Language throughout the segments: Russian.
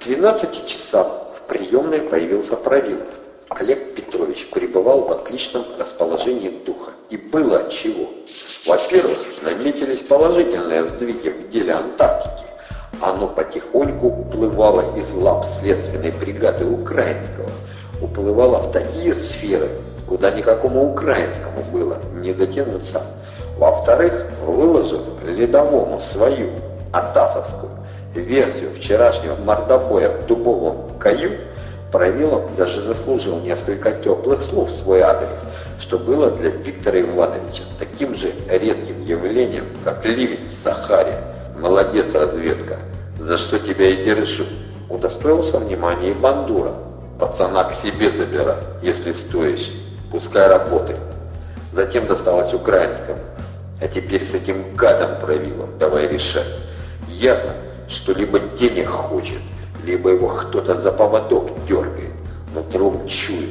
12 часах в приемной появился Правилов. Олег Петрович пребывал в отличном расположении духа. И было чего. Во-первых, наметились положительные сдвиги в деле Антарктики. Оно потихоньку уплывало из лап следственной бригады украинского. Уплывало в такие сферы, куда никакому украинскому было не дотянуться. Во-вторых, выложив ледовому свою, атасовскую, версию вчерашнего мордобоя в дубовом каю, Правилов даже заслужил несколько теплых слов в свой адрес, что было для Виктора Ивановича таким же редким явлением, как ливень в Сахаре. Молодец, разведка, за что тебя и держу. Удостоился внимания и Бандура. Пацана к себе забирай, если стоишь, пускай работает. Затем досталось украинскому. А теперь с этим гадом Правилов давай решать. Ясно, что либо денег хочет, либо его кто-то за поводок дергает, но тром чует,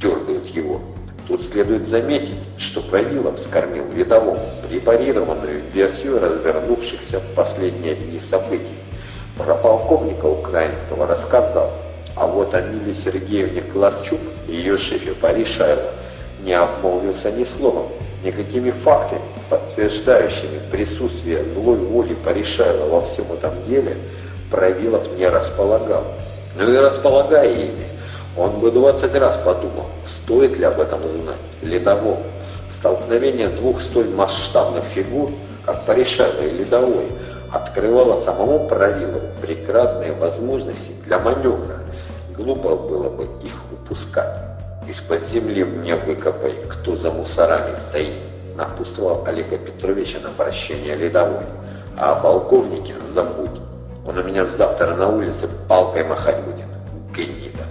дергают его. Тут следует заметить, что Правилов скормил видовому препарированную версию развернувшихся в последние дни событий. Про полковника украинского рассказал, а вот о Миле Сергеевне Кларчук ее шефе Паришайло не обмолвился ни словом, никакими фактами, подтверждающими присутствие злой воли Паришайла во всем этом деле, Правилов не располагал. Ну и располагая ими, он бы 20 раз подумал, стоит ли об этом знать ледовому. Столкновение двух столь масштабных фигур, как Паришайла и Ледовой, открывало самому Правилову прекрасные возможности для маневра. Глупо было бы их упускать. Из-под земли мне выкопай, кто за мусорами стоит, напутствовал Олега Петровича на прощение Ледовой. А о полковнике забудь. Он у меня завтра на улице палкой махать будет. Гнида.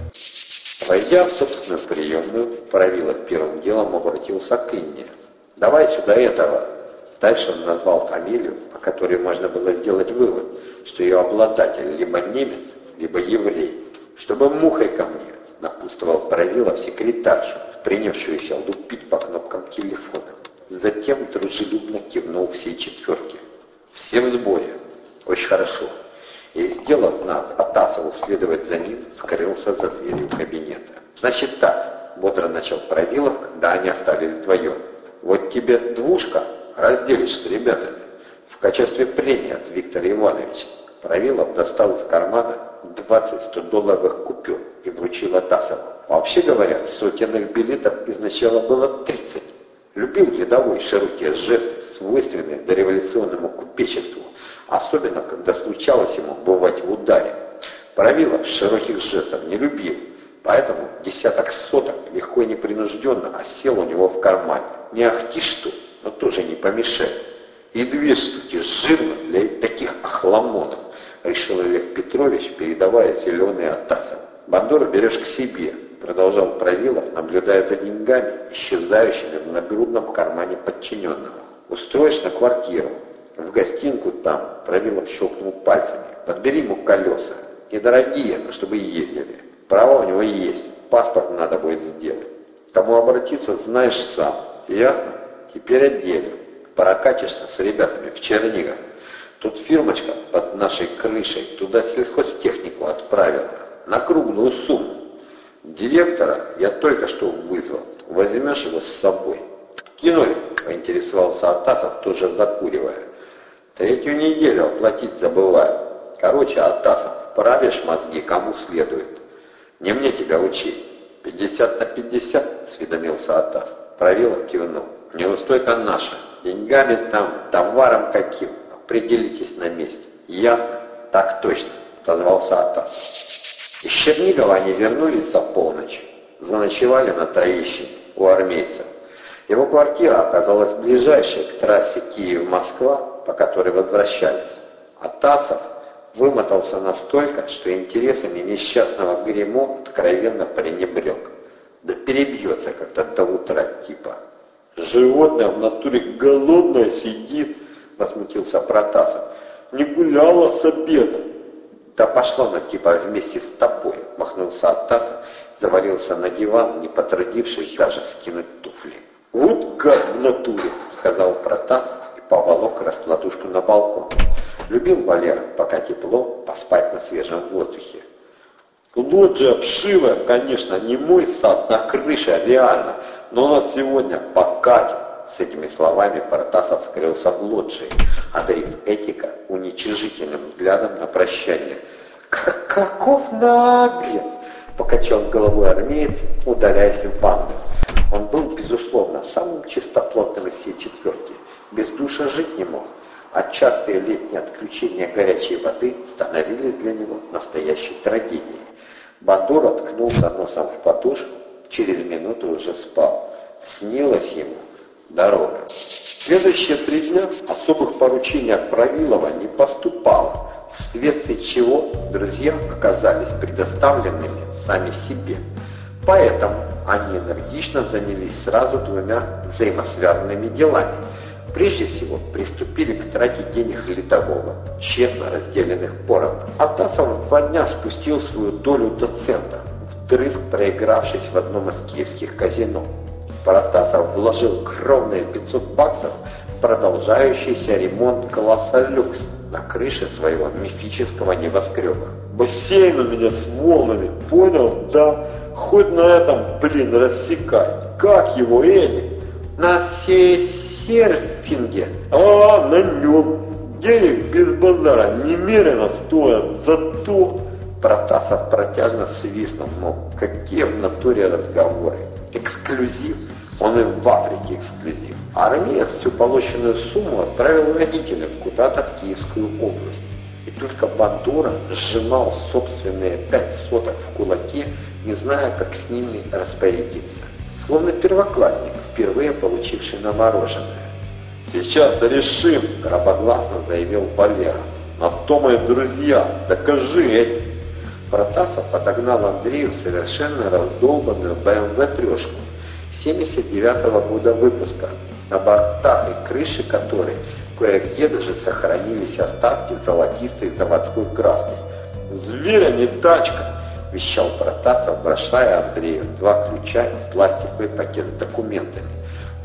Войдя в собственную приемную, Правилов первым делом обратился к Инне. «Давай сюда этого». Дальше он назвал фамилию, по которой можно было сделать вывод, что ее обладатель либо немец, либо еврей. «Чтобы мухой ко мне», — напутствовал Правилов секретаршу, принявшуюся лупить по кнопкам телефона. Затем дружелюбно кивнул всей четверке. «Все в сборе. Очень хорошо» и, сделав знак Атасову следовать за ним, скрылся за дверью кабинета. «Значит так», — бодро начал Правилов, когда они остались вдвоем. «Вот тебе двушка, разделишь с ребятами. В качестве премии от Виктора Ивановича». Правилов достал из кармана 20 100-долларовых купюр и вручил Атасову. Вообще говоря, сотенных билетов изначально было 30. Любил ледовой широкие жесты, свойственные дореволюционному купечеству, особенно когда случалось ему бывать в ударе. Правилов широких жестов не любил, поэтому десяток соток легко и непринужденно осел у него в кармане. Не ахти что, но тоже не помешает. И две штуки жирно для таких охламонов, решил Олег Петрович, передавая зеленые Тасова. Бандуру берешь к себе, продолжал Правилов, наблюдая за деньгами, исчезающими в нагрудном кармане подчиненного. Устроишь на квартиру, в гостинку там, Правилов щелкнул пальцами. Подбери ему колеса. Недорогие, но чтобы ездили. Права у него есть. Паспорт надо будет сделать. Кому обратиться, знаешь сам. Ясно? Теперь отделю. Прокатишься с ребятами в Чернигов. Тут фирмочка под нашей крышей. Туда сельхозтехнику отправила. На круглую сумму. Директора я только что вызвал. Возьмешь его с собой. Кинули, поинтересовался Атасов, тоже закуривая. Третью неделю оплатить забываю. Короче, Атасов, правишь мозги кому следует. Не мне тебя учить. Пятьдесят на пятьдесят, осведомился Атас. Правилов кивнул. Неустойка наша. Деньгами там, товаром каким. Определитесь на месте. Ясно? Так точно, отозвался Атас. Из Чернигова они вернулись за полночь. Заночевали на Троищине у армейцев. Его квартира оказалась ближайшей к трассе Киев-Москва, по которой возвращались. А Тасов вымотался настолько, что интересами несчастного Гремо откровенно пренебрег. Да перебьется как-то до утра типа. «Животное в натуре голодное сидит», — возмутился Протасов. «Не гуляла с обеда». «Да пошло на типа вместе с тобой», — махнулся Атасов, завалился на диван, не потрудившись даже скинуть туфли. «Вот как в натуре», — сказал Протасов поволок раскладушку на балкон. Любил Валера, пока тепло, поспать на свежем воздухе. Лоджия обшивая, конечно, не мой сад на крыше, реально, но на сегодня покатит. С этими словами Протасов скрылся в лоджии, одарив Этика уничижительным взглядом на прощание. «Каков наглец!» — покачал головой армеец, удаляясь в банду. Он был, безусловно, самым чистоплотным из всей четверки. Без душа жить не мог, а частые летние отключения горячей воды становились для него настоящей трагедией. Бандура ткнулся носом в подушку, через минуту уже спал. Снилось ему дорога. Следующие три дня особых поручений от Правилова не поступало, вследствие чего друзья оказались предоставленными сами себе. Поэтому они энергично занялись сразу двумя взаимосвязанными делами. Прежде всего, приступили к трате денег литового, честно разделенных поровну. Атасов в два дня спустил свою долю до цента, вдрызг проигравшись в одном из киевских казино. Протасов вложил кровные 500 баксов в продолжающийся ремонт класса люкс на крыше своего мифического небоскреба. «Бассейн у меня с волнами, понял, да? Хоть на этом, блин, рассекай. Как его, Эдик?» «На серфинге». «А, на нем. Денег без базара немерено стоят, зато...» Протасов протяжно свистнул, мол, какие в натуре разговоры. Эксклюзив. Он и в Африке эксклюзив. Армия всю полученную сумму отправил родителям куда-то в Киевскую область. И только Бандура сжимал собственные пять соток в кулаке, не зная, как с ними распорядиться. Словно первоклассник, впервые получивший на мороженое. «Сейчас решим», — гробогласно заявил Валера. «На то, мои друзья, докажи эти». Протасов подогнал Андрею совершенно раздолбанную BMW трешку 79 -го года выпуска, на бортах и крыше которой кое-где даже сохранились остатки золотистой заводской краски. «Зверя не тачка!» – вещал Протасов, бросая Андрею два ключа и пластиковый пакет с документами.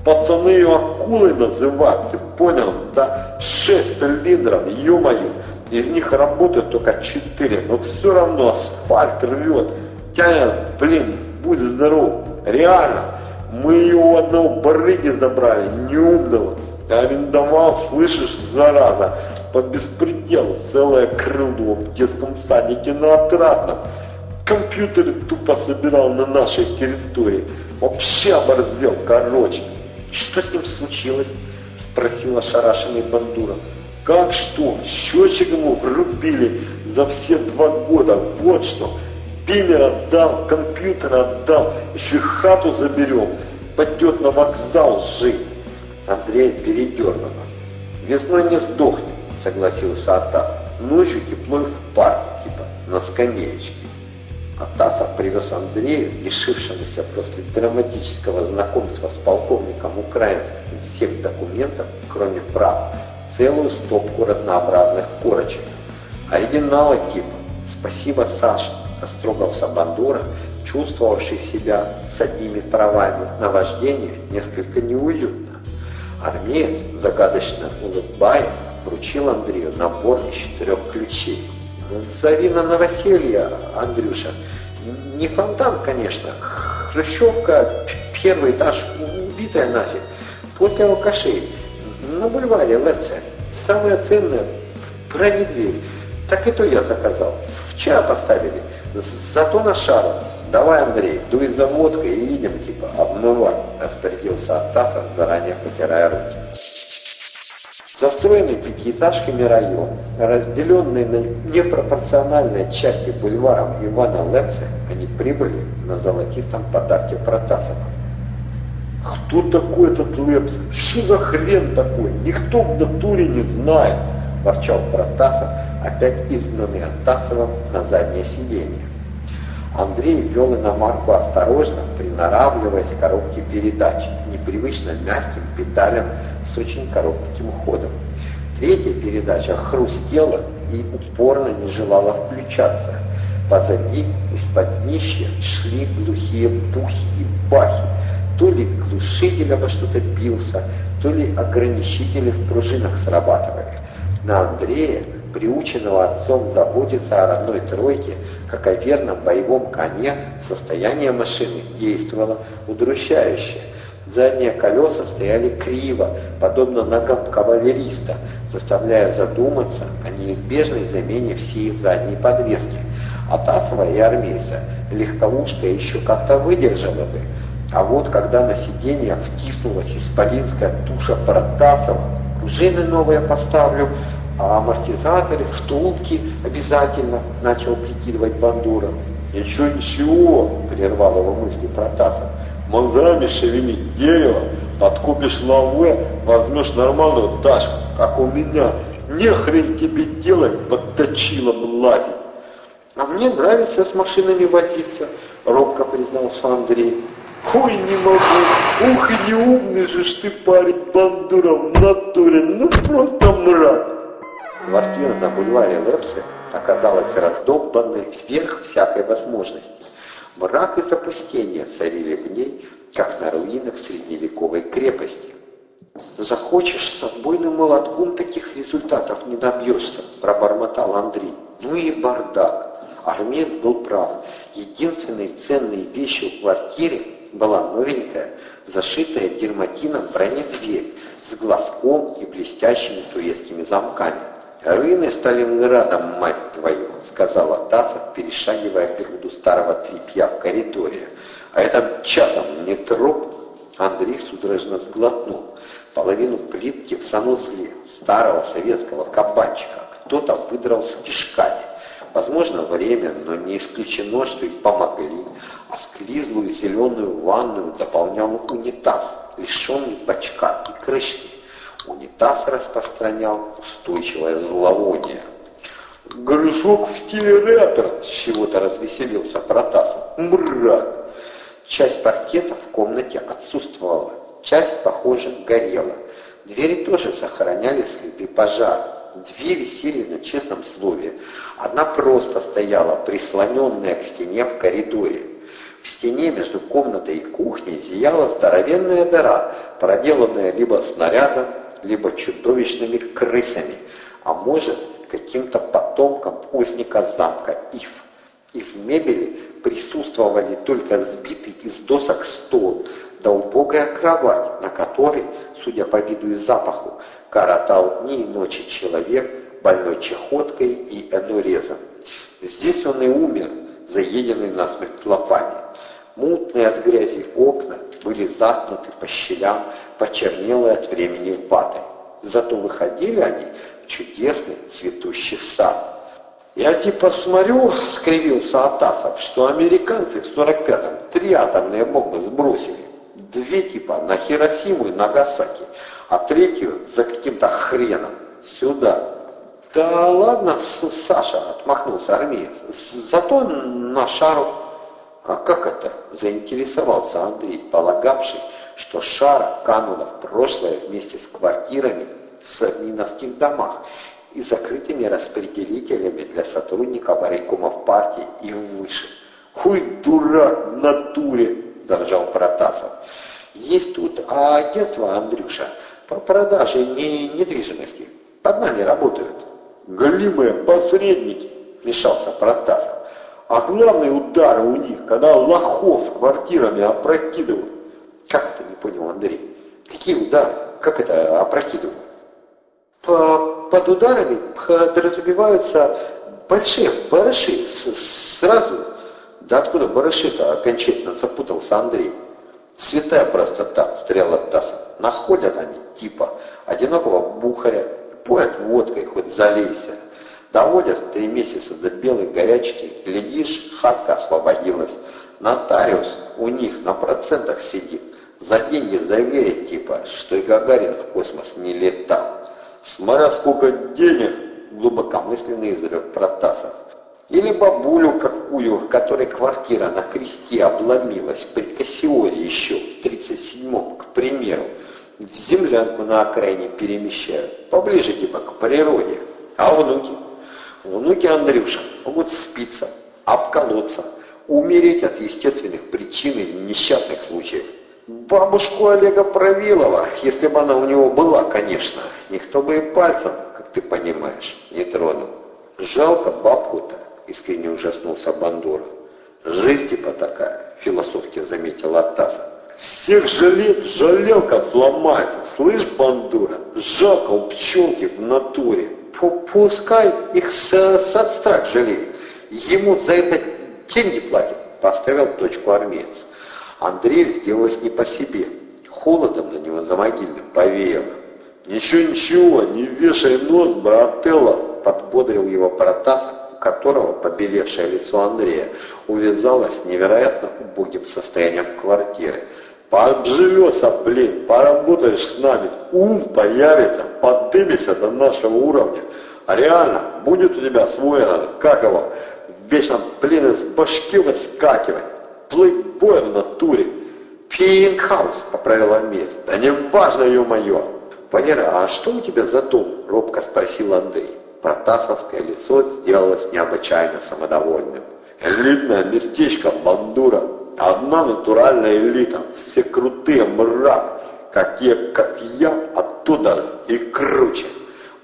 «Пацаны ее акулой называют, ты понял, да? Шесть цилиндров, ё-моё! Из них работают только четыре, но все равно асфальт рвет. Тянет, блин, будь здоров, реально!» Мы у одного барыги забрали, неумного. Арендовал, слышишь, зараза, по беспределу целое крыло в детском садике на отрадном. Компьютеры тупо собирал на нашей территории. Вообще оборзел, короче. Что с ним случилось? Спросила шарашенный Бандура. Как что? Счетчик ему врубили за все два года. Вот что. Бимер отдал, компьютер отдал, еще хату заберем. Пойдет на вокзал жить. Андрей передернуло. Весной не сдохнет, согласился Атас. Ночью тепло в парке, типа на скамеечке. Атасов привез Андрею, лишившемуся после драматического знакомства с полковником украинским всех документов, кроме прав, целую стопку разнообразных корочек. Оригинала типа «Спасибо, Саша», растрогался Бандура, чувствовавший себя с одними правами на вождение несколько неуютно. Армеец, загадочно улыбаясь, вручил Андрею набор из четырех ключей. «Зови на новоселье, Андрюша. Не фонтан, конечно. Хрущевка, первый этаж, убитая нафиг. После алкашей. На бульваре Лепце. Самое ценное – бронедверь. Так и то я заказал. Вчера поставили. Зато на шару. Давай, Андрей, дуй за водкой и едем, типа, обмывать, распорядился Аттасов, заранее потирая руки. Застроенный пятиэтажками район, разделенный на непропорциональные части бульваром Ивана Лепса, они прибыли на золотистом подарке Протасова. «Кто такой этот Лепс? Что за хрен такой? Никто в натуре не знает!» – ворчал Протасов, опять изгнанный Аттасовым на заднее сиденье. Андрей вел иномарку осторожно, приноравливаясь к коробке передач, непривычно мягким педалям с очень коротким ходом. Третья передача хрустела и упорно не желала включаться. Позади, из-под днища, шли глухие бухи и бахи. То ли глушитель обо что-то бился, то ли ограничители в пружинах срабатывали. На Андрея приученного отцом заботиться о родной тройке, как о верном боевом коне, состояние машины действовало удручающе. Задние колеса стояли криво, подобно ногам кавалериста, заставляя задуматься о неизбежной замене всей задней подвески. А Тасова и армейца легковушка еще как-то выдержала бы. А вот когда на сиденье втиснулась исполинская туша Протасова, пружины новые поставлю, а амортизаторы, втулки обязательно, начал прикидывать Бандура. «Ничего, ничего!» — прервал его мысли Протасов. «Мозгами шевели дерево, подкупишь лаве, возьмешь нормальную тачку, как у меня. Не хрен тебе делать, под точилом лазить!» «А мне нравится с машинами возиться», — робко признался Андрей. «Ой, не могу! Ух, и неумный же ж ты парень, Бандура, в натуре! Ну просто мрак!» Квартира на бульваре Лепсе оказалась раздолбанной сверх всякой возможности. Мрак и запустение царили в ней, как на руинах средневековой крепости. «Захочешь, с отбойным молотком таких результатов не добьешься», — пробормотал Андрей. «Ну и бардак». Армеец был прав. Единственной ценной вещью в квартире была новенькая, зашитая дерматином бронедверь с глазком и блестящими турецкими замками. «Руины Сталинграда, мать твою!» — сказала Тасов, перешагивая груду старого тряпья в коридоре. «А это часом не труп?» Андрей судорожно сглотнул. Половину плитки в санузле старого советского кабанчика кто-то выдрал с кишками. Возможно, время, но не исключено, что и помогли. А склизлую зеленую ванную дополнял унитаз, лишенный бачка и крышки. Унитаз распространял устойчивое зловоние. «Горшок в стиле ретро!» — с чего-то развеселился Протасов. «Мрак!» Часть паркета в комнате отсутствовала, часть, похоже, горела. Двери тоже сохраняли следы пожара. Две висели на честном слове. Одна просто стояла, прислоненная к стене в коридоре. В стене между комнатой и кухней зияла здоровенная дыра, проделанная либо снарядом, либо чудовищными крысами, а может, каким-то потомком узника замка Ив. Из мебели присутствовали только сбитый из досок стол, да убогая кровать, на которой, судя по виду и запаху, коротал дни и ночи человек, больной чехоткой и энурезом. Здесь он и умер, заеденный насмерть клопами. Мутные от грязи окна были заткнуты по щелям, почернелые от времени ватой. Зато выходили они в чудесный цветущий сад. «Я типа смотрю, — скривился Атасов, — что американцы в 45-м три атомные бомбы сбросили. Две типа на Хиросиму и Нагасаки, а третью за каким-то хреном сюда. Да ладно, Саша, отмахнулся армеец, зато на шару. А как это? Заинтересовался Андрей, полагавший, что шара канула в прошлое вместе с квартирами в Сарниновских домах и закрытыми распределителями для сотрудников райкомов партии и выше. «Хуй дурак в натуре!» – заржал Протасов. «Есть тут агентство, Андрюша, по продаже не недвижимости. Под нами работают. Голимые посредники, вмешался Протасов. Главный удар у них, когда лохов с квартирами опрокидывают. Как это не понял Андрей? Какие удары? Как это опрокидывают? По, под ударами подразумеваются большие барыши. Сразу. Да откуда барыши-то окончательно запутался Андрей? Святая простота, стрел от Таса. Находят они типа одинокого бухаря, поят водкой, хоть залейся. Доводят три месяца до белой горячки, глядишь, хатка освободилась. Нотариус у них на процентах сидит. За деньги заверить типа, что и Гагарин в космос не летал. Смотря сколько денег, глубокомысленный изрек Протасов. Или бабулю какую, которой квартира на кресте обломилась при Кассиоре еще в 37-м, к примеру в землянку на окраине перемещают, поближе типа к природе. А внуки? Внуки Андрюша могут спиться, обколоться, умереть от естественных причин и несчастных случаев. Бабушку Олега Правилова, если бы она у него была, конечно, никто бы и пальцем, как ты понимаешь, не тронул. Жалко бабку-то, искренне ужаснулся Бандура. Жизнь типа такая, философски заметил Атаса. Всех жалеть, жалелка сломается. Слышь, Бандура, жалко у пчелки в натуре. Пускай их соцстрах жалеет. Ему за это деньги платят. Поставил точку армеец. Андрей сделалось не по себе. Холодом на него за могильным повеяло. «Ничего-ничего, не вешай нос, брателло!» Подбодрил его Протасов, у которого побелевшее лицо Андрея увязалось с невероятно убогим состоянием квартиры. Пообживется, блин, поработаешь с нами, ум появится, подымешься до нашего уровня. А реально, будет у тебя свой как его, вечно, блин, из башки выскакивать, плейбой в натуре. Пингхаус, поправила армеец. Да не важно, ее-мое. Валера, а что у тебя за дом? Робко спросил Андрей. Протасовское лицо сделалось необычайно самодовольным. Элитное местечко Бандура, Одна натуральная элита, все крутые мрак, как те, как я, оттуда и круче.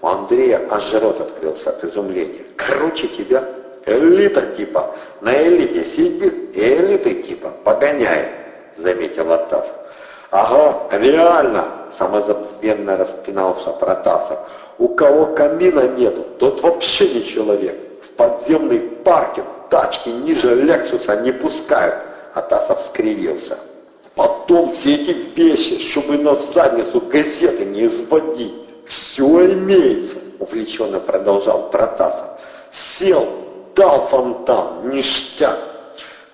У Андрея аж рот открылся от изумления. Круче тебя? Элита типа, на элите сидит и элиты типа погоняет, заметил Атасов. Ага, реально, самозабвенно распинался Протасов. У кого камина нету, тот вообще не человек. В подземный паркинг тачки ниже Лексуса не пускают. Атасов скривился. Потом все эти вещи, чтобы на задницу газеты не изводить. Все имеется, увлеченно продолжал Протасов. Сел, дал фонтан, ништяк.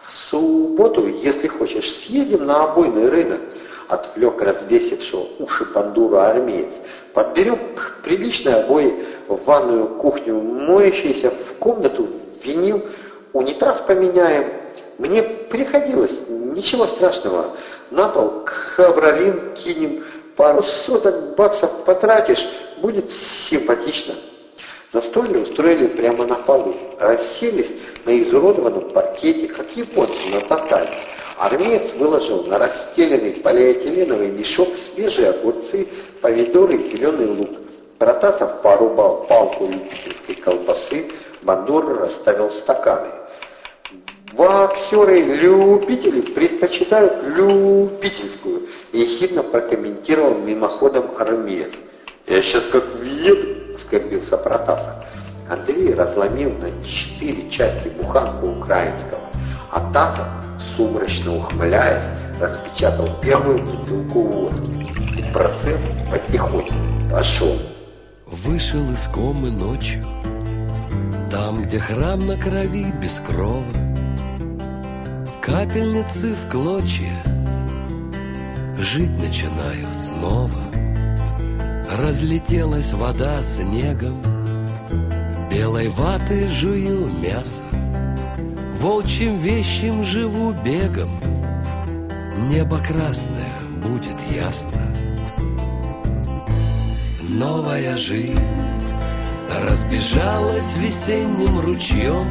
В субботу, если хочешь, съедем на обойный рынок, отвлек развесившего уши пандуру армеец. Подберем приличные обои в ванную кухню, моющиеся в комнату, винил, унитаз поменяем, мне приходилось, ничего страшного. На пол хабралин кинем, пару соток баксов потратишь, будет симпатично. Застолье устроили прямо на полу, расселись на изуродованном паркете, как японцы на татами. Армеец выложил на расстеленный полиэтиленовый мешок свежие огурцы, помидоры и зеленый лук. Протасов порубал палку любительской колбасы, Бандура расставил стаканы. Боксеры-любители предпочитают любительскую, ехидно прокомментировал мимоходом армеец. Я сейчас как въеду, оскорбился Протасов. Андрей разломил на четыре части буханку украинского, а Тасов, сумрачно ухмыляясь, распечатал первую бутылку водки. И процесс потихоньку пошел. Вышел из комы ночью, там, где храм на крови без крова, Капельницы в клочья. Жить начинаю снова. Разлетелась вода снегом. Белой ваты жую мясо. Волчьим вещим живу бегом. Небо красное будет ясно. Новая жизнь Разбежалась весенним ручьем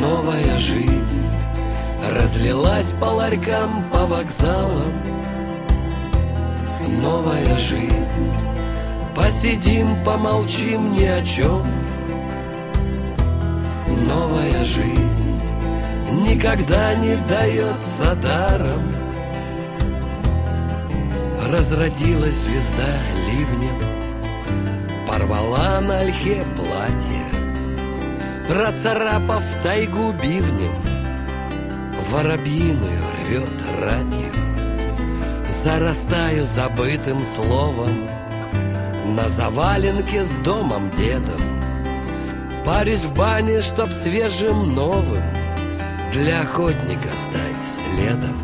новая жизнь Разлилась по ларькам, по вокзалам. Новая жизнь. Посидим, помолчим ни о чем Новая жизнь Никогда не дается даром. Разродилась звезда ливнем Порвала на ольхе платье Процарапав тайгу бивнем, Воробьиную рвет ратью. Зарастаю забытым словом На заваленке с домом дедом. Парюсь в бане, чтоб свежим новым Для охотника стать следом.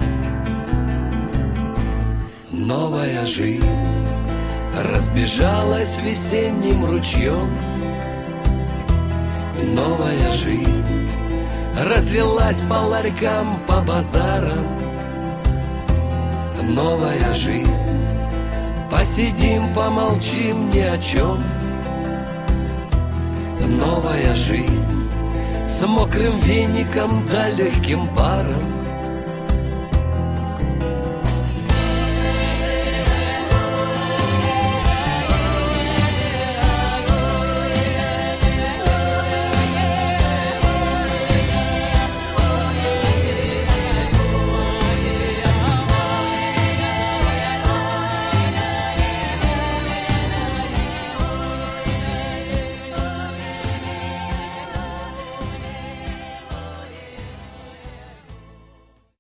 Новая жизнь разбежалась весенним ручьем новая жизнь Разлилась по ларькам, по базарам. Новая жизнь. Посидим, помолчим ни о чем Новая жизнь. С мокрым веником да легким паром